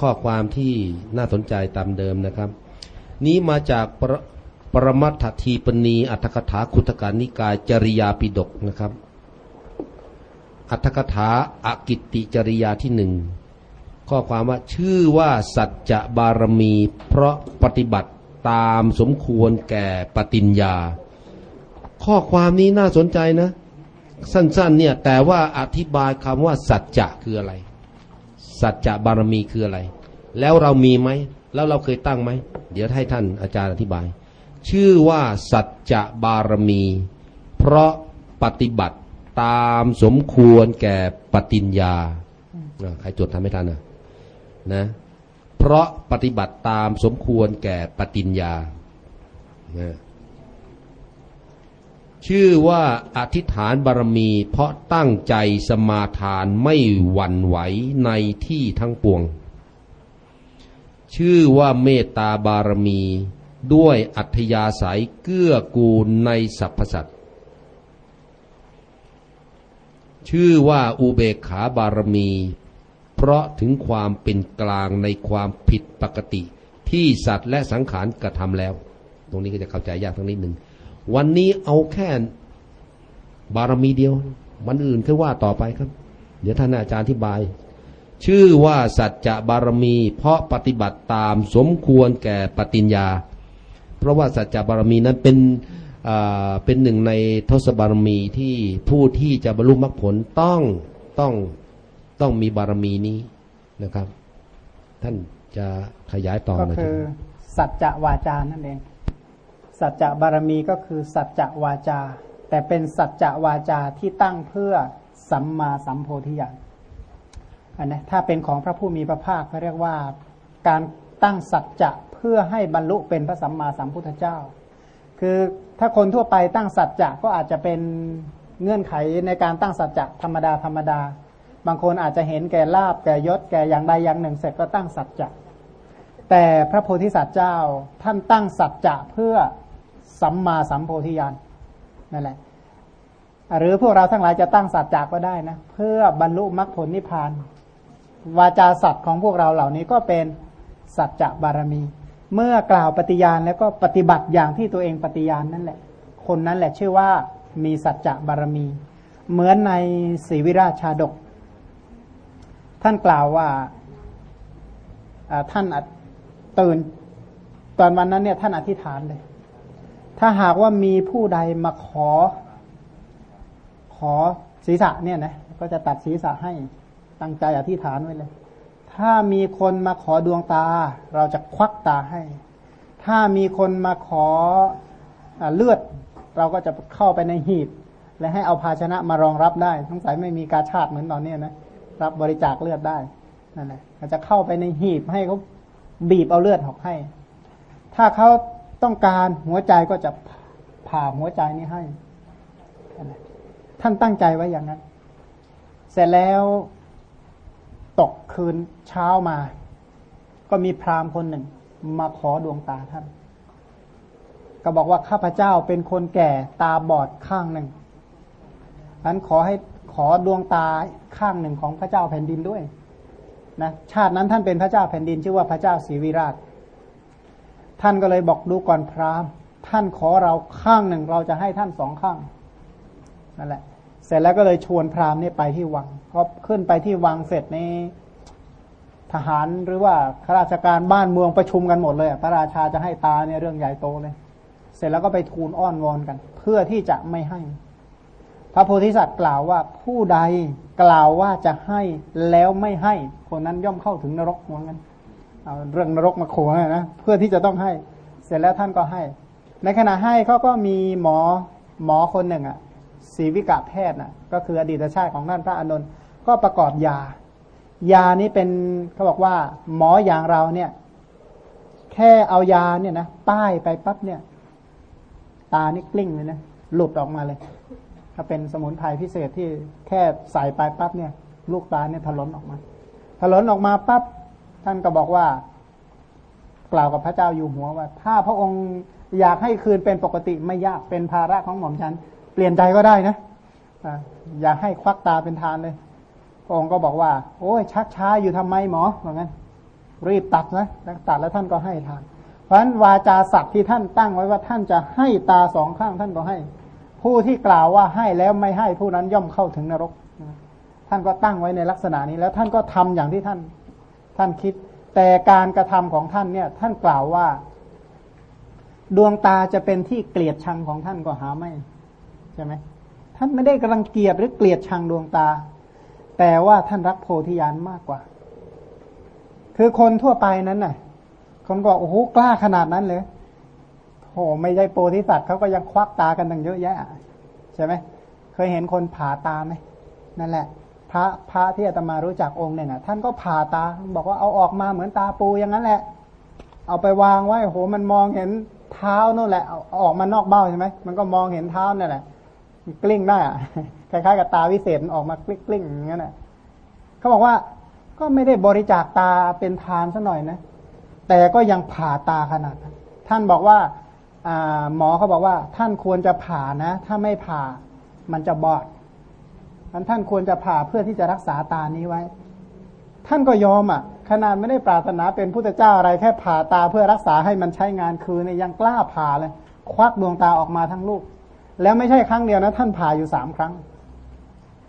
ข้อความที่น่าสนใจตามเดิมนะครับ นี้มาจากปรปรมัตถทีปณี อัตถกถาคุตการนิกายจริยาปิดกนะครับ อัตถกถาอากิตติจริยาที่หนึ่งข้อความว่าชื่อว่าสัจจะบารมี เพราะปฏิบัติตามสมควรแก่ปฏิญญา ข้อความนี้น่าสนใจนะ สั้นๆเนี่ยแต่ว่าอธิบายคำว่าสัจจะคืออะไร สัจจะบารมีคืออะไร แล้วเรามีไหม แล้วเราเคยตั้งไหม เดี๋ยวให้ท่านอาจารย์อธิบาย ชื่อว่าสัจจะบารมี เพราะปฏิบัติตามสมควรแก่ปฏิญญาใครจดทำไม่ทันนะนะ เพราะปฏิบัติตามสมควรแก่ปฏิญญานะ ชื่อว่าอธิษฐานบารมี เพราะตั้งใจสมาทานไม่หวั่นไหวในที่ทั้งปวง ชื่อว่าเมตตาบารมี ด้วยอัธยาศัยเกื้อกูลในสรรพสัตว์ชื่อว่าอุเบกขาบารมี เพราะถึงความเป็นกลางในความผิดปกติ ที่สัตว์และสังขารกระทำแล้ว ตรงนี้ก็จะเข้าใจยากทั้งนิดหนึ่ง วันนี้เอาแค่บารมีเดียว วันอื่นค่อว่าต่อไปครับ เดี๋ยวท่านอาจารย์อธิบาย ชื่อว่าสัจจะบารมี เพราะปฏิบัติตามสมควรแก่ปฏิญญา เพราะว่าสัจจะบารมีนั้นเป็นเป็นหนึ่งในทศบารมีที่ผู้ที่จะบรรลุมรรคผลต้องต้องต้องมีบารมีนี้นะครับ ท่านจะขยายต่อก็คือสัจจะวาจานั่นเอง สัจจะบารมีก็คือสัจจะวาจา แต่เป็นสัจจะวาจาที่ตั้งเพื่อสัมมาสัมโพธิญาณอันนี้ถ้าเป็นของพระผู้มีพระภาคเขาเรียกว่าการตั้งสัจจะเพื่อให้บรรลุเป็นพระสัมมาสัมพุทธเจ้า คือถ้าคนทั่วไปตั้งสัจจะก็อาจจะเป็นเงื่อนไขในการตั้งสัจจะธรรมดาธรรมดา บางคนอาจจะเห็นแก่ลาบแก่ยศแก่อย่างใดอย่างหนึ่งเสร็จก็ตั้งสัจจะแต่พระโพธิสัตว์เจ้าท่านตั้งสัจจะเพื่อ สัมมาสัมโพธิญาณนั่นแหละ หรือพวกเราทั้งหลายจะตั้งสัจจะก็ได้นะ เพื่อบรรลุมรรคผลนิพพาน วาจาสัตว์ของพวกเราเหล่านี้ก็เป็นสัจจะบารมี เมื่อกล่าวปฏิญาณแล้วก็ปฏิบัติอย่างที่ตัวเองปฏิญาณนั่นแหละ คนนั้นแหละชื่อว่ามีสัจจะบารมี เหมือนในศรีวิราชาดก ท่านกล่าวว่าท่านตื่นตอนวันนั้นเนี่ยท่านอธิษฐานเลย ถ้าหากว่ามีผู้ใดมาขอ ขอศีรษะเนี่ยนะก็จะตัดศีรษะให้ตั้งใจอธิษฐานไว้เลย ถ้ามีคนมาขอดวงตา เราจะควักตาให้ ถ้ามีคนมาขออเลือด เราก็จะเข้าไปในหีบ และให้เอาภาชนะมารองรับได้ทั้งสายไม่มีกาชาติเหมือนตอนนี้นะรับบริจาคเลือดได้นั่นแหละจะเข้าไปในหีบให้เขาบีบเอาเลือดออกให้ ถ้าเขา ต้องการหัวใจก็จะผ่าหัวใจนี้ให้ ท่านตั้งใจไว้อย่างนั้น เสร็จแล้วตกคืนเช้ามา ก็มีพราหมณ์คนหนึ่ง มาขอดวงตาท่าน ก็บอกว่าข้าพเจ้าเป็นคนแก่ตาบอดข้างหนึ่งอันขอให้ขอดวงตาข้างหนึ่งของพระเจ้าแผ่นดินด้วยนะชาตินั้นท่านเป็นพระเจ้าแผ่นดิน ชื่อว่าพระเจ้าศรีวิราช ท่านก็เลยบอกดูก่อนพราหมณ์ ท่านขอเราข้างหนึ่งเราจะให้ท่านสองข้างนั่นแหละ เสร็จแล้วก็เลยชวนพราหมณ์นี่ไปที่วังพอขึ้นไปที่วังเสร็จนี้ทหารหรือว่าข้าราชการบ้านเมืองประชุมกันหมดเลยพระราชาจะให้ตาเนี่ยเรื่องใหญ่โตเลย เสร็จแล้วก็ไปทูลอ้อนวอนกัน เพื่อที่จะไม่ให้ พระโพธิสัตว์กล่าวว่าผู้ใดกล่าวว่าจะให้แล้วไม่ให้คนนั้นย่อมเข้าถึงนรกเหมือนกัน เอาเรื่องนรกมาโขนะเพื่อที่จะต้องให้ เสร็จแล้วท่านก็ให้ ในขณะให้เขาก็มีหมอหมอคนหนึ่งอะศีวิกะแพทย์น่ะก็คืออดีตชาติของท่านพระอานนท์ก็ประกอบยา ยานี้เป็นเขาบอกว่า หมออย่างเราเนี่ย แค่เอายาเนี่ยนะป้ายไปปั๊บเนี่ย ตานี่กลิ้งเลยนะหลุดออกมาเลย ถ้าเป็นสมุนไพรพิเศษที่แค่ใส่ไปปั๊บเนี่ย ลูกตาเนี่ยถลนออกมาถลนออกมาปั๊บ ท่านก็บอกว่า กล่าวกับพระเจ้าอยู่หัวว่า ถ้าพระองค์อยากให้คืนเป็นปกติไม่ยากเป็นภาระของหม่อมฉัน เปลี่ยนใจก็ได้นะอยากให้ควักตาเป็นทานเลยองค์ก็บอกว่า โอ้ยชักช้าอยู่ทำไมหมอเหมือนกันรีบตัดนะตัดแล้วท่านก็ให้ทานเพราะฉะนั้นวาจาสัตว์ที่ท่านตั้งไว้ว่าท่านจะให้ตาสองข้างท่านก็ให้ ผู้ที่กล่าวว่าให้แล้วไม่ให้ผู้นั้นย่อมเข้าถึงนรก ท่านก็ตั้งไว้ในลักษณะนี้แล้วท่านก็ทำอย่างที่ท่าน ท่านคิด แต่การกระทำของท่านเนี่ย ท่านกล่าวว่า ดวงตาจะเป็นที่เกลียดชังของท่านก็หาไม่ใช่ไหมท่านไม่ได้กำลังเกลียดหรือเกลียดชังดวงตา แต่ว่าท่านรักโพธิญาณมากกว่า คือคนทั่วไปนั้นน่ะ คนก็โอ้โหกล้าขนาดนั้นเลยโหไม่ใช่โพธิสัตว์เขาก็ยังควักตากันตั้งเยอะแยะใช่ไหมเคยเห็นคนผ่าตาไหมนั่นแหละ พระพระที่อาตมารู้จักองค์เนี่ยนะท่านก็ผ่าตา บอกว่าเอาออกมาเหมือนตาปูอย่างนั้นแหละ เอาไปวางไว้โหมันมองเห็นเท้านู่นแหละเอาออกมานอกเบ้าใช่ไหมมันก็มองเห็นเท้านั่นแหละกลิ้งได้อะคล้ายๆกับตาวิเศษออกมากลิ้งๆอย่างนั้นแหละเขาบอกว่าก็ไม่ได้บริจาคตาเป็นทานซะหน่อยนะ แต่ก็ยังผ่าตาขนาดนั้นท่านบอกว่าหมอเขาบอกว่า ท่านควรจะผ่านะ ถ้าไม่ผ่ามันจะบอด ท่านท่านควรจะผ่าเพื่อที่จะรักษาตานี้ไว้ ท่านก็ยอมอะ ขนาดไม่ได้ปรารถนาเป็นพุทธเจ้าอะไรแค่ผ่าตาเพื่อรักษาให้มันใช้งานคืนเนี่ยยังกล้าผ่าเลย ควักดวงตาออกมาทั้งลูก แล้วไม่ใช่ครั้งเดียวนะ ท่านผ่าอยู่สามครั้ง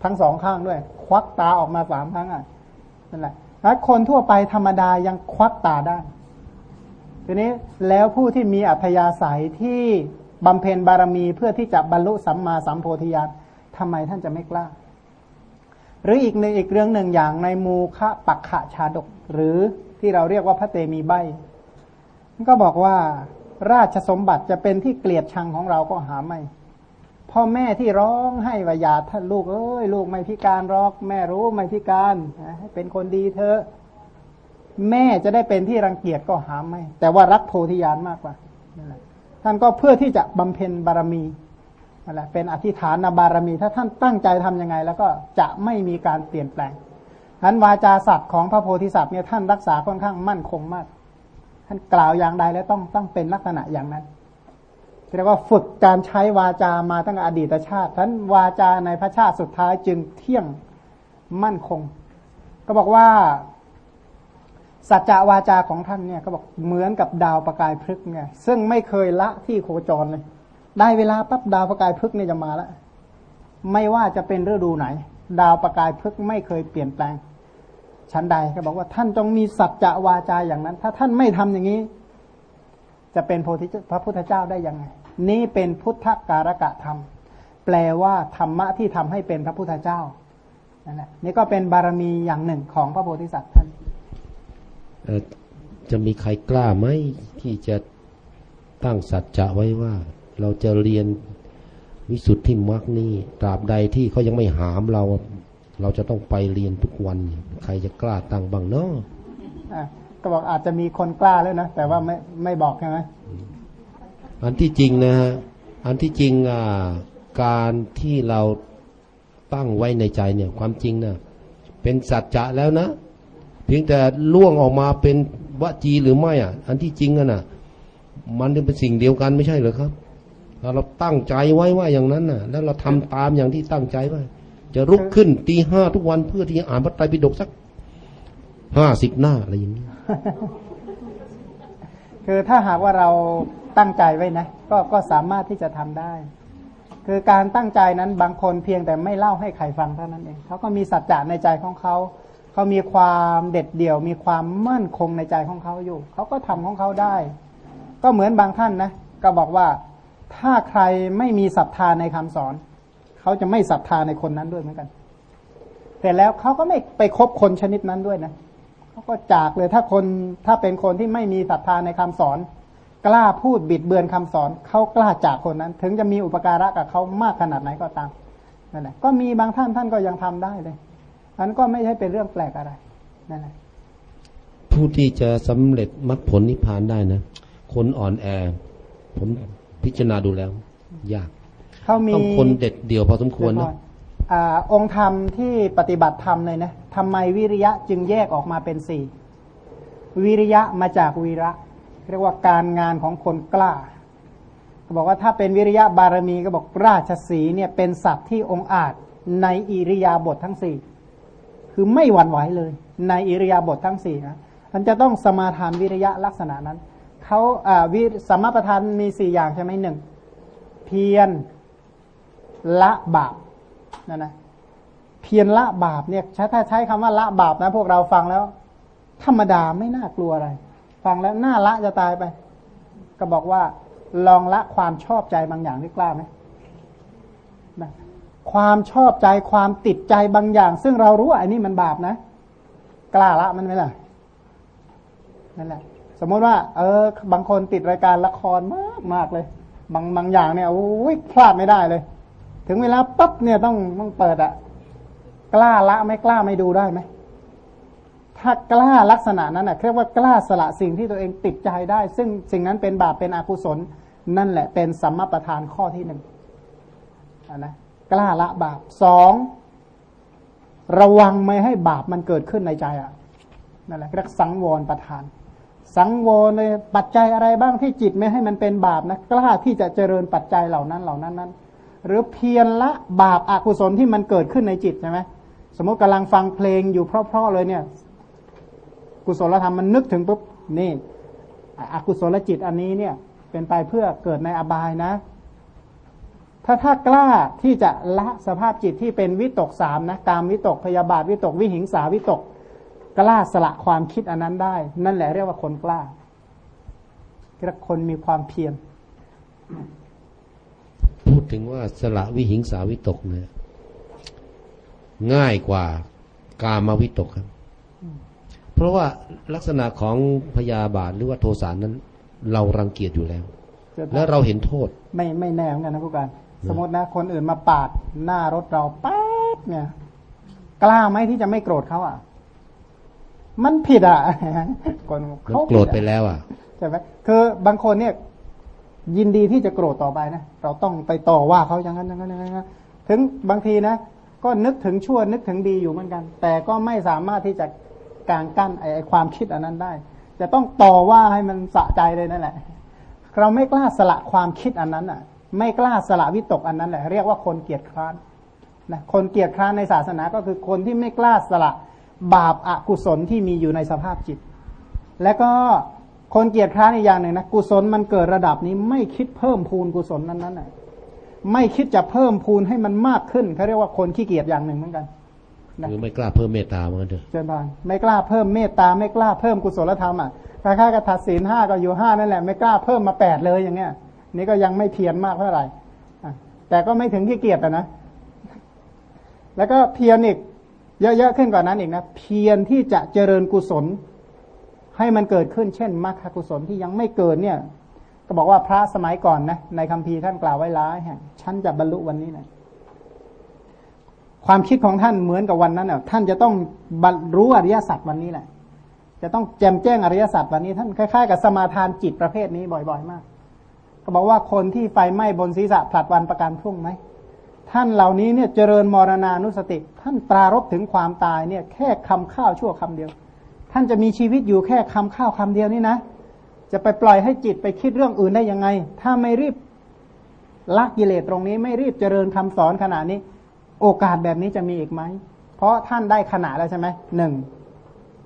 ทั้งสองข้างด้วย ควักตาออกมาสามครั้งอะนั่นแหละแล้วคนทั่วไปธรรมดายังควักตาได้ทีนี้แล้วผู้ที่มีอัธยาศัยที่บำเพ็ญบารมีเพื่อที่จะบรรลุสัมมาสัมโพธิญาณทำไมท่านจะไม่กล้า หรืออีกในอีกเรื่องหนึ่งอย่างในมูคะปักขะชาดก หรือที่เราเรียกว่าพระเตมีใบก็บอกว่าราชสมบัติจะเป็นที่เกลียดชังของเราก็หาไม่พ่อแม่ที่ร้องให้วายาท่านลูกเอ้ยลูกไม่พิการรอกแม่รู้ไม่พิการให้เป็นคนดีเธอแม่จะได้เป็นที่รังเกียจก็หาไม่ แต่ว่ารักโพธิญาณมากกว่าท่านก็เพื่อที่จะบำเพ็ญบารมี นั่นแหละเป็นอธิษฐานบารมี ถ้าท่านตั้งใจทํำยังไง แล้วก็จะไม่มีการเปลี่ยนแปลงนั้นวาจาสัตว์ของพระโพธิสัตว์เนี่ยท่านรักษาค่อนข้างมั่นคงมาก ท่านกล่าวอย่างใดแล้วต้องต้องเป็นลักษณะอย่างนั้นเรียกว่าฝึกการใช้วาจามาตั้งแต่อดีตชาติท่านวาจาในพระชาติสุดท้ายจึงเที่ยงมั่นคง ก็บอกว่า สัจจะวาจาของท่านเนี่ยก็บอกเหมือนกับดาวประกายพฤกเนี่ยซึ่งไม่เคยละที่โคจรเลย ได้เวลาปั๊บดาวประกายพฤกเนี่ยจะมาแล้ว ไม่ว่าจะเป็นฤดูไหน ดาวประกายพฤกไม่เคยเปลี่ยนแปลงชั้นใดก็บอกว่าท่านจงมีสัจจะวาจาอย่างนั้น ถ้าท่านไม่ทำอย่างนี้ จะเป็นโพธิพระพุทธเจ้าได้ยังไง นี้เป็นพุทธการกะธรรม แปลว่าธรรมะที่ทำให้เป็นพระพุทธเจ้านั่นแหละนี่ก็เป็นบารมีอย่างหนึ่งของพระโพธิสัตว์ท่านจะมีใครกล้าไหมที่จะตั้งสัจจะไว้ว่า เราจะเรียนวิสุทธิมรรคนี่ตราบใดที่เขายังไม่หามเรา เราจะต้องไปเรียนทุกวัน ใครจะกล้าตั้งบ้างเนาะก็บอกอาจจะมีคนกล้าแล้วนะ แต่ว่าไม่ไม่บอกใช่ไหมอันที่จริงนะฮะอันที่จริงอ่าการที่เราตั้งไว้ในใจเนี่ย ความจริงนะเป็นสัจจะแล้วนะเพียงแต่ล่วงออกมาเป็นวจีหรือไม่อะ อันที่จริงอะนะมันเป็นสิ่งเดียวกันไม่ใช่เหรอครับ เราเราตั้งใจไว้ว่าอย่างนั้นน่ะ แล้วเราทำตามอย่างที่ตั้งใจไว้จะลุกขึ้นตีห้าทุกวันเพื่อที่จะอ่านพระไตรปิฎกสักห้าสิบหน้าอะไรอย่างนี้คือถ้าหากว่าเราตั้งใจไว้นะก็ก็สามารถที่จะทำได้ คือการตั้งใจนั้นบางคนเพียงแต่ไม่เล่าให้ใครฟังเท่านั้นเองเขาก็มีสัจจะในใจของเขาเขามีความเด็ดเดี่ยว มีความมั่นคงในใจของเขาอยู่เขาก็ทำของเขาได้ ก็เหมือนบางท่านนะ ก็บอกว่า ถ้าใครไม่มีศรัทธาในคำสอน เขาจะไม่ศรัทธาในคนนั้นด้วยเหมือนกัน แต่แล้วเขาก็ไม่ไปคบคนชนิดนั้นด้วยนะเขาก็จากเลยถ้าคนถ้าเป็นคนที่ไม่มีศรัทธาในคำสอน กล้าพูดบิดเบือนคำสอน เขากล้าจากคนนั้น ถึงจะมีอุปการะกับเขามากขนาดไหนก็ตามนั่นแหละก็มีบางท่านท่านก็ยังทำได้เลยอันก็ไม่ใช่เป็นเรื่องแปลกอะไรนั่นแหละผู้ที่จะสำเร็จมรรคผลนิพพานได้นะ คนอ่อนแอ ผม พิจารณาดูแล้ว ยากเขามีต้องคนเด็ดเดี่ยวพอสมควรนะองค์ธรรมที่ปฏิบัติธรรมเลยนะทำไมวิริยะจึงแยกออกมาเป็นสี่วิริยะมาจากวีระ เรียกว่าการงานของคนกล้าเขาบอกว่าถ้าเป็นวิริยะบารมีก็บอกราชสีเนี่ยเป็นสัตว์ที่องอาจในอิริยาบททั้งสี่คืคือไม่หวั่นไหวเลย ในอิริยาบถททั้งสี่นะมันจะต้องสมาทานวิริยะลักษณะนั้น เขาวิสมประทานมีสี่อย่างใช่ไหมหนึ่งเพียรละบาปนั่นนะเพียรละบาปเนี่ยถ้าใช้คำว่าละบาปนะ พวกเราฟังแล้ว ธรรมดาไม่น่ากลัวอะไร ฟังแล้วน่าละจะตายไป ก็บอกว่า ลองละความชอบใจบางอย่างได้กล้าไหมนะความชอบใจความติดใจบางอย่าง ซึ่งเรารู้ว่าอันนี้มันบาปนะ กล้าละมันไหมล่ะนั่นแหละ สมมติว่า เออบางคนติดรายการละครมากมากเลย บางบางอย่างเนี่ยโอ้ยพลาดไม่ได้เลย ถึงเวลาปั๊บเนี่ยต้องต้องเปิดอะกล้าละไม่กล้าไม่ดูได้ไหมถ้ากล้าลักษณะนั้นนะเรียกว่ากล้าสละสิ่งที่ตัวเองติดใจได้ ซึ่งสิ่งนั้นเป็นบาปเป็นอกุศล นั่นแหละเป็นสัมมาประธานข้อที่หนึ่งนะกล้าละบาปสองระวังไม่ให้บาปมันเกิดขึ้นในใจอะนั่นแหละเรียกสังวรประธาน สังวรในปัจจัยอะไรบ้างที่จิตไม่ให้มันเป็นบาปนะกล้าที่จะเจริญปัจจัยเหล่านั้นเหล่านั้นนั้น หรือเพียรละบาปอากุศลที่มันเกิดขึ้นในจิตใช่ไหมสมมติกำลังฟังเพลงอยู่เพราะๆเลยเนี่ย กุศลธรรมมันนึกถึงปุ๊บนี่อกุศลจิตอันนี้เนี่ย เป็นไปเพื่อเกิดในอบายนะ ถ้าถ้ากล้าที่จะละสภาพจิตที่เป็นวิตกสามนะ กามวิตกพยาบาทวิตกวิหิงสาวิตก กล้าสละความคิดอันนั้นได้ นั่นแหละเรียกว่าคนกล้าเรียกคนมีความเพียรพูดถึงว่าสละวิหิงสาวิตกเนี่ยง่ายกว่ากามวิตกครับ เพราะว่าลักษณะของพยาบาทหรือว่าโทสานั้น เรารังเกียจอยู่แล้ว แล้วเราเห็นโทษ ไม่ไม่แน่เหมือนกันนะผู้การสมมตินะคนอื่นมาปาดหน้ารถเราป๊าดเนี่ย กล้าไหมที่จะไม่โกรธเขาอะ มันผิดอะคนมันเขาโกรธไปแล้วอะใช่ไหมคือบางคนเนี่ย ยินดีที่จะโกรธต่อไปนะเราต้องไปต่อว่าเขาอย่างนั้นอย่างนั้นอย่างนั้นถึงบางทีนะก็นึกถึงชั่วนึกถึงดีอยู่เหมือนกัน แต่ก็ไม่สามารถที่จะกางกั้นไอ้ความคิดอันนั้นได้ จะต้องต่อว่าให้มันสะใจเลยนั่นแหละ เราไม่กล้าสละความคิดอันนั้นอะ ไม่กล้าสละวิตกอันนั้นแหละ เรียกว่าคนเกียจคร้านนะคนเกียจคร้านในศาสนาก็คือคนที่ไม่กล้าสละ บาปอากุศลที่มีอยู่ในสภาพจิต แล้วก็คนเกียจคร้านอีกอย่างหนึ่งนะกุศลมันเกิดระดับนี้ไม่คิดเพิ่มพูนกุศลนั้นนั้นอะไม่คิดจะเพิ่มพูนให้มันมากขึ้นเขาเรียกว่าคนขี้เกียจอย่างหนึ่งเหมือนกันนะหรือไม่กล้าเพิ่มเมตตาเหมือนกันเถอะเจริญพรไม่กล้าเพิ่มเมตตาไม่กล้าเพิ่มกุศลธรรมอะคล้ายๆกับทัดศีลห้าก็อยู่ห้านั่นแหละไม่กล้าเพิ่มมาแปดเลยอย่างเงี้ย นี่ก็ยังไม่เพียรมากเท่าไหร่อะแต่ก็ไม่ถึงที่เกียจอะนะแล้วก็เพียรอีก เยอะๆขึ้นกว่านั้นอีกนะ เพียรที่จะเจริญกุศล ให้มันเกิดขึ้นเช่นมรรคกุศลที่ยังไม่เกิดเนี่ย ก็บอกว่าพระสมัยก่อนนะในคัมภีร์ท่านกล่าวไว้หลายแห่งฉันจะบรรลุวันนี้นะความคิดของท่านเหมือนกับวันนั้นน่ะท่านจะต้องบรรรู้อริยสัจวันนี้แหละ จะต้องแจมแจ้งอริยสัจวันนี้ ท่านคล้ายๆกับสมาทานจิตประเภทนี้บ่อย ๆ มาก ก็บอกว่าคนที่ไฟไหม้บนศีรษะผลัดวันประกันพรุ่งไหม ท่านเหล่านี้เนี่ยเจริญมรณานุสติ ท่านปรารบถึงความตายเนี่ยแค่คำข้าวชั่วคำเดียว ท่านจะมีชีวิตอยู่แค่คำข้าวคำเดียวนี่นะ จะไปปล่อยให้จิตไปคิดเรื่องอื่นได้ยังไง ถ้าไม่รีบละกิเลสตรงนี้ไม่รีบเจริญคำสอนขนาดนี้ โอกาสแบบนี้จะมีอีกไหม เพราะท่านได้ขนาดแล้วใช่ไหมหนึ่ง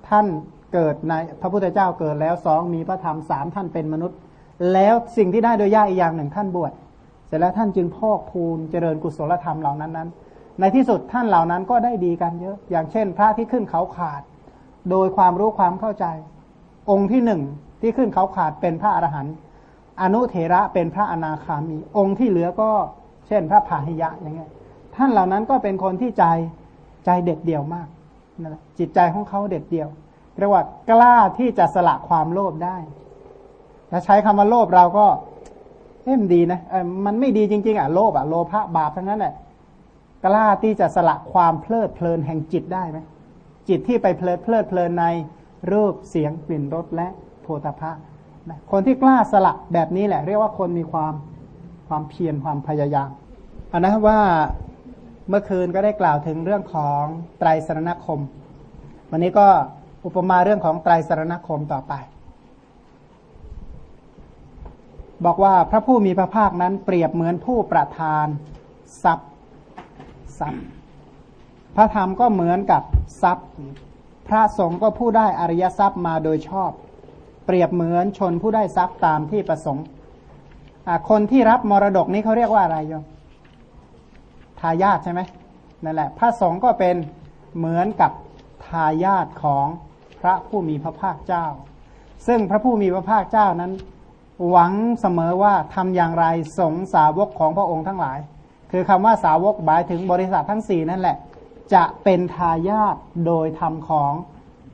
ท่านเกิดในพระพุทธเจ้าเกิดแล้วสองมีพระธรรมสามท่านเป็นมนุษย์ แล้วสิ่งที่ได้โดยยากอีกอย่างหนึ่งท่านบวช ร็จแล้วท่านจึงพอกพูนเจริญกุศลธรรมเหล่านั้นนั้น ในที่สุดท่านเหล่านั้นก็ได้ดีกันเยอะ อย่างเช่น พระที่ขึ้นเขาขาด โดยความรู้ความเข้าใจ องค์ที่หนึ่งที่ขึ้นเขาขาดเป็นพระอรหันต์อนุเถระเป็นพระอนาคามี องค์ที่เหลือก็ เช่น พระพาหิยะอย่างเงี้ยท่านเหล่านั้นก็เป็นคนที่ใจใจเด็ดเดี่ยวมากนะจิตใจของเขาเด็ดเดี่ยวเรียกว่ากล้าที่จะสละความโลภได้ถ้าใช้คำว่าโลภเราก็ เอ้มนดีนะมันไม่ดีจริง ๆ อะโลภอะโลภะบาปทั้งนั้นแหละกล้าที่จะสละความเพลิดเพลินแห่งจิตได้ไหมจิตที่ไปเพลิดเพลิดเพลินในรูปเสียงกลิ่นรสและโพธพะนะคนที่กล้าสละแบบนี้แหละ เรียกว่าคนมีความความเพียรความพยายามอันนะว่าเมื่อคืนก็ได้กล่าวถึงเรื่องของไตรสรณคม วันนี้ก็อุปมาเรื่องของไตรสรณคมต่อไป บอกว่าพระผู้มีพระภาคนั้นเปรียบเหมือนผู้ประทานทรัพย์ทรัพย์ พระธรรมก็เหมือนกับทรัพย์ พระสงฆ์ก็ผู้ได้อริยทรัพย์มาโดยชอบ เปรียบเหมือนชนผู้ได้ทรัพย์ตามที่ประสงค์คนที่รับมรดกนี้เขาเรียกว่าอะไรโยมทายาทใช่ไหมนั่นแหละ พระสงฆ์ก็เป็นเหมือนกับทายาทของพระผู้มีพระภาคเจ้า ซึ่งพระผู้มีพระภาคเจ้านั้น หวังเสมอว่าทำอย่างไรสงสาวกของพระองค์ทั้งหลาย คือคำว่าสาวกหมายถึงบริษัททั้งสี่นั่นแหละ จะเป็นทายาทโดยธรรมของ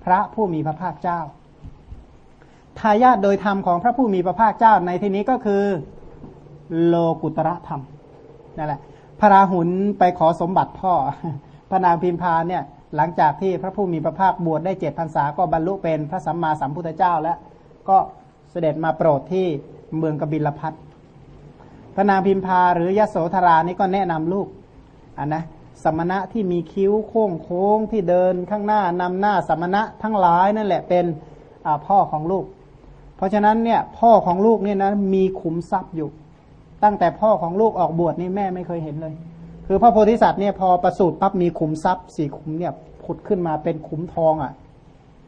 พระผู้มีพระภาคเจ้า ทายาทโดยธรรมของพระผู้มีพระภาคเจ้าในที่นี้ก็คือโลกุตระธรรมนั่นแหละ พระราหุลไปขอสมบัติพ่อ พระนางพิมพาเนี่ยหลังจากที่พระผู้มีพระภาคบวชได้เจ็ดพรรษาก็บรรลุเป็นพระสัมมาสัมพุทธเจ้าแล้วก็ เสด็จมาโปรดที่เมืองกบิลพัทพระนางพิมพาหรือยโสธรานี่ก็แนะนำลูกอันนะสมณะที่มีคิ้วโค้งโค้งที่เดินข้างหน้านำหน้าสมณะทั้งหลายนั่นแหละเป็นพ่อของลูก เพราะฉะนั้นเนี่ยพ่อของลูกเนี่ยนะมีขุมทรัพย์อยู่ ตั้งแต่พ่อของลูกออกบวชนี่แม่ไม่เคยเห็นเลย คือพระโพธิสัตว์เนี่ยพอประสูติปั๊บมีขุมทรัพย์สี่ขุมเนี่ยผุดขึ้นมาเป็นขุมทองอะ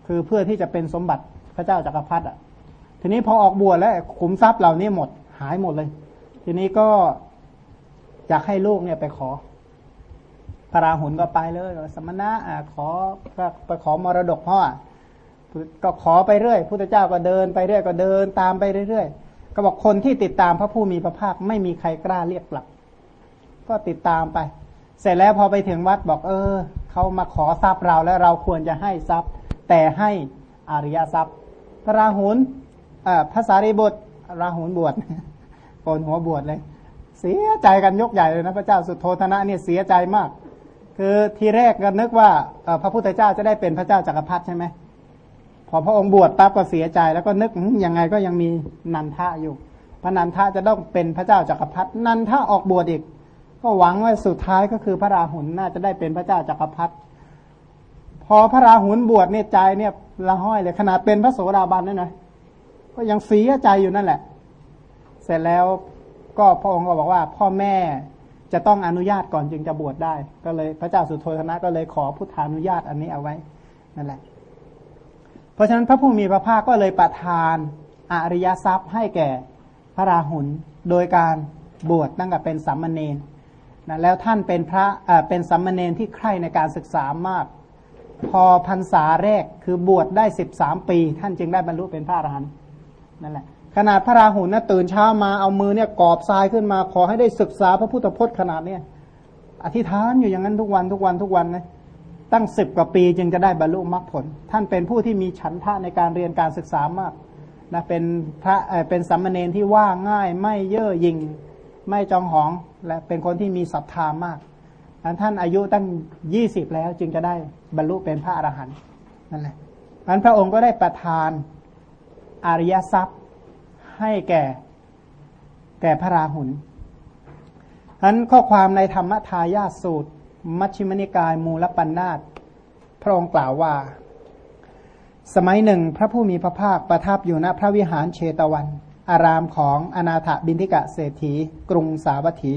คือเพื่อที่จะเป็นสมบัติพระเจ้าจากักรพรรดิอะ ทีนี้พอออกบวชแล้วขุมทรัพย์เหล่านี้หมด หายหมดเลย ทีนี้ก็อยากให้ลูกเนี่ยไปขอ พระราหุลก็ไปเลย สมณะอะขอไปขอมรดกพ่อก็ขอไปเรื่อยพุทธเจ้าก็เดินไปเรื่อยก็เดินตามไปเรื่อยๆก็บอกคนที่ติดตามพระผู้มีพระภาคไม่มีใครกล้าเรียกกลับ ก็ติดตามไป เสร็จแล้วพอไปถึงวัดบอก เออเขามาขอทรัพย์เราแล้วเราควรจะให้ทรัพย์ แต่ให้อริยทรัพย์ พระราหุล ภาษาริบุตรราหุลบวชโกนหัวบวชเลย เสียใจกันยกใหญ่เลยนะพระเจ้าสุโธธนะเนี่ยเสียใจมาก คือทีแรกก็นึกว่าพระพุทธเจ้าจะได้เป็นพระเจ้าจักรพรรดิใช่ไหมพอพระองค์บวชปั๊บก็เสียใจแล้วก็นึกยังไงก็ยังมีนันทะอยู่พระนันทะจะต้องเป็นพระเจ้าจักรพรรดินันทะออกบวชอีก ก็หวังว่าสุดท้ายก็คือพระราหุลน่าจะได้เป็นพระเจ้าจักรพรรดิพอพระราหุลบวชเนี่ยใจเนี่ยละห้อยเลยขนาดเป็นพระโสดาบันนี่นะ ก็ยังเสียใจอยู่นั่นแหละ เสร็จแล้วก็พระองค์ก็บอกว่า พ่อแม่จะต้องอนุญาตก่อนจึงจะบวชได้ ก็เลยพระเจ้าสุโธธนะก็เลยขอพุทธานุญาตอันนี้เอาไว้นั่นแหละ เพราะฉะนั้นพระผู้มีพระภาคก็เลยประทานอริยทรัพย์ให้แก่พระราหุลโดยการบวชตั้งแต่เป็นสัมมเนรนะแล้วท่านเป็นพระเป็นสัมมเนนที่ใคร่ในการศึกษามาก พอพรรษาแรกคือบวชได้สิบสามปี ท่านจึงได้บรรลุเป็นพระอรหันต์ นั่นแหละขนาดพระราหุลนะตื่นเช้ามาเอามือเนี่ยกอบทรายขึ้นมา ขอให้ได้ศึกษาพระพุทธพจน์ขนาดเนี้ยอธิษฐานอยู่อย่างนั้นทุกวันทุกวันทุกวันนะตั้งสิบกว่าปีจึงจะได้บรรลุมรรคผล ท่านเป็นผู้ที่มีฉันทะในการเรียนการศึกษามากนะเป็นพระเป็นสัมมาเนนที่ว่าง่ายไม่เย่อหยิ่งไม่จองหอง และเป็นคนที่มีศรัทธามากอันท่านอายุตั้งยี่สิบแล้วจึงจะได้บรรลุเป็นพระอรหันต์นั่นแหละอันพระองค์ก็ได้ประทาน อริยทรัพย์ให้แก่ แก่พระราหุลอันข้อความในธรรมทายาสูตร มัชฌิมนิกายมูลปัญนาตพระองค์กล่าวว่า สมัยหนึ่งพระผู้มีพระภาคประทับอยู่ณพระวิหารเชตวัน อารามของอนาถบินทิกะเศรษฐี กรุงสาวัตถี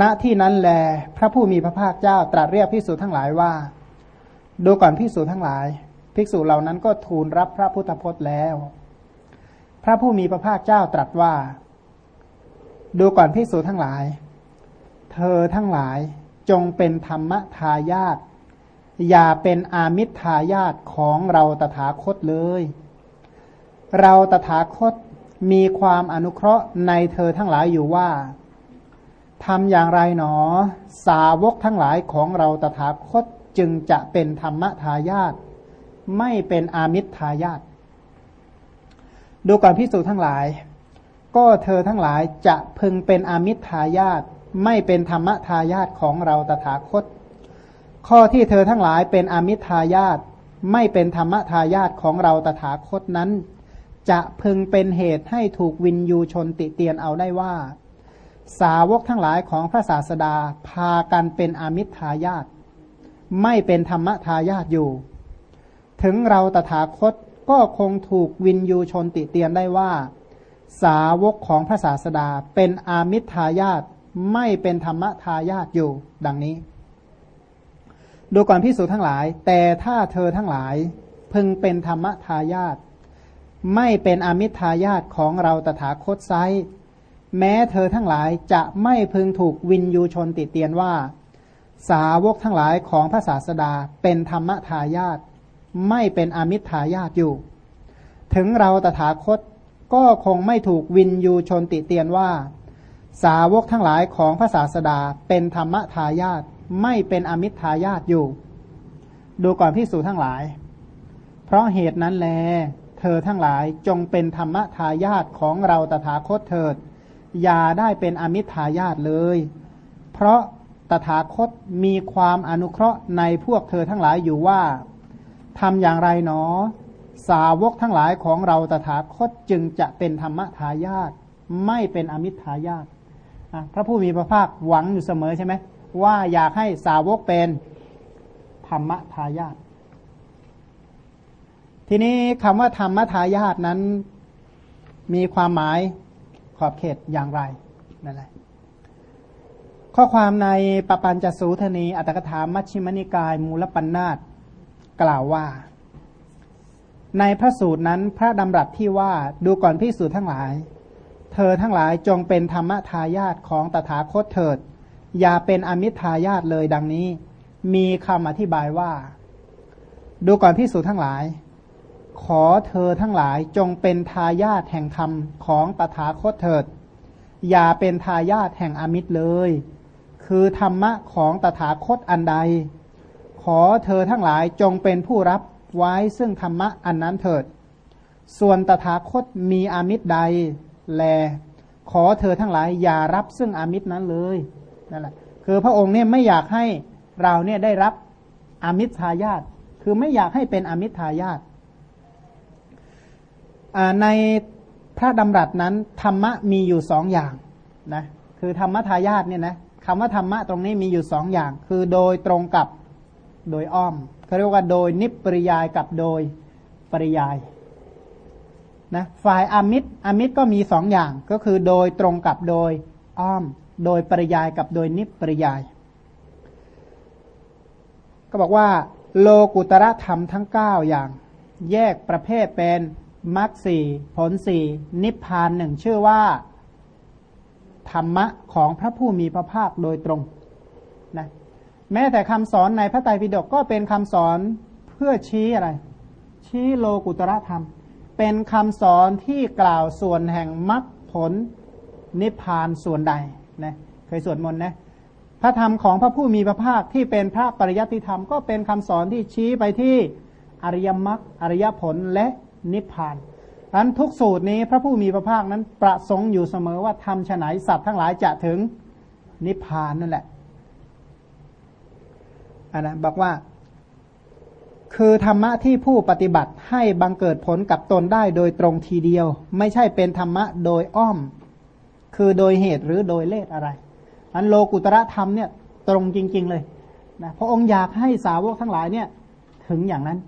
ณที่นั้นแล พระผู้มีพระภาคเจ้าตรัสเรียกภิกษุทั้งหลายว่า ดูก่อนภิกษุทั้งหลาย ภิกษุเหล่านั้นก็ทูลรับพระพุทธพจน์แล้ว พระผู้มีพระภาคเจ้าตรัสว่า ดูก่อนภิกษุทั้งหลาย เธอทั้งหลายจงเป็นธรรมทายาทอย่าเป็นอามิตรทายาทของเราตถาคตเลย เราตถาคตมีความอนุเคราะห์ในเธอทั้งหลายอยู่ว่าทำอย่างไรหนอ สาวกทั้งหลายของเราตถาคตจึงจะเป็นธรรมทายาท ไม่เป็นอามิตรทายาทดูก่อนพิสูจทั้งหลาย ก็เธอทั้งหลายจะพึงเป็นอามิตรทายาทไม่เป็นธรรมทายาทของเราตถาคต ข้อที่เธอทั้งหลายเป็นอามิตรทายาทไม่เป็นธรรมทายาทของเราตถาคตนั้น จะพึงเป็นเหตุให้ถูกวินยูชนติเตียนเอาได้ว่า สาวกทั้งหลายของพระศาสดาพากันเป็นอมิตรทายาทไม่เป็นธรรมทายาทอยู่ ถึงเราตถาคตก็คงถูกวินยูชนติเตียนได้ว่า สาวกของพระศาสดาเป็นอามิทายาทไม่เป็นธรรมทายาทอยู่ดังนี้ ดูก่อนพิสูจทั้งหลาย แต่ถ้าเธอทั้งหลายพึงเป็นธรรมทายาทไม่เป็นอมิทายาทของเราตถาคตไซแม้เธอทั้งหลายจะไม่พึงถูกวินยูชนติเตียนว่า สาวกทั้งหลายของพระศาสดาเป็นธรรมทายาท ไม่เป็นอมิทายาทอยู่ ถึงเราตถาคตก็คงไม่ถูกวินยูชนติเตียนว่า สาวกทั้งหลายของพระศาสดาเป็นธรรมทายาทไม่เป็นอมิทายาทอยู่ ดูก่อนพิสูจทั้งหลาย เพราะเหตุนั้นแล เธอทั้งหลายจงเป็นธรรมทายาทของเราตถาคตเถิด อย่าได้เป็นอมิทายาทเลย เพราะตถาคตมีความอนุเคราะห์ในพวกเธอทั้งหลายอยู่ว่า ทำอย่างไรเนอ สาวกทั้งหลายของเราตถาคตจึงจะเป็นธรรมทายาทไม่เป็นอมิทายาทพระผู้มีพระภาคหวังอยู่เสมอใช่ไหมว่าอยากให้สาวกเป็นธรรมทายาททีนี้คำว่าธรรมทายาทนั้นมีความหมายขอบเขตอย่างไรนั่นแหละข้อความในปปัญจสูทนีอัตถกถามัชฌิมนิกาย มูลปัญนาต กล่าวว่า ในพระสูตรนั้นพระดำรัสที่ว่าดูก่อนพิสูจน์ทั้งหลาย เธอทั้งหลายจงเป็นธรรมทายาทของตถาคตเถิด อย่าเป็นอมิทายาทเลยดังนี้ มีคำอธิบายว่า ดูก่อนพิสูจน์ทั้งหลาย ขอเธอทั้งหลายจงเป็นทายาทแห่งธรรมของตถาคตเถิด อย่าเป็นทายาทแห่งอมิตรเลย คือธรรมะของตถาคตอันใด ขอเธอทั้งหลายจงเป็นผู้รับไว้ซึ่งธรรมะอันนั้นเถิด ส่วนตถาคตมีอามิตรใด แล ขอเธอทั้งหลายอย่ารับซึ่งอามิตรนั้นเลยนั่นแหละคือพระองค์เนี่ยไม่อยากให้เราเนี่ยได้รับอามิตรทายาทคือไม่อยากให้เป็นอามิตรทายาทในพระดำรัสนั้นธรรมะมีอยู่สองอย่างนะคือธรรมทายาทเนี่ยนะคำว่าธรรมะตรงนี้มีอยู่สองอย่าง คือโดยตรงกับ โดยอ้อมเขาเรียกว่าโดยนิปริยายกับโดยปริยายนะฝ่ายอมิตรอมิตรก็มีสองอย่างก็คือโดยตรงกับโดยอ้อม โดยปริยายกับโดยนิปริยาย ก็บอกว่า โลกุตระธรรมทั้ง 9 อย่าง แยกประเภทเป็นมรรคสี่ผลสี่นิพพานหนึ่งชื่อว่า ธรรมะของพระผู้มีพระภาคโดยตรง แม้แต่คำสอนในพระไตรปิฎกก็เป็นคำสอนเพื่อชี้อะไร ชี้โลกุตระธรรม เป็นคำสอนที่กล่าวส่วนแห่งมรรคผลนิพพานส่วนใดนะเคยสวดมนต์นะพระธรรมของพระผู้มีพระภาคที่เป็นพระปริยัติธรรม ก็เป็นคำสอนที่ชี้ไปที่อริยมรรคอริยผลและนิพพานอันทุกสูตรนี้พระผู้มีพระภาคนั้นประสงค์อยู่เสมอว่าทำฉนัยสัตว์ทั้งหลายจะถึงนิพพานนั่นแหละ อันนะบอกว่า คือธรรมะที่ผู้ปฏิบัติให้บังเกิดผลกับตนได้โดยตรงทีเดียว ไม่ใช่เป็นธรรมะโดยอ้อม คือโดยเหตุหรือโดยเลสอะไร อันโลกุตระธรรมเนี่ยตรงจริง ๆ เลยนะพระองค์อยากให้สาวกทั้งหลายเนี่ย ถึงอย่างนั้น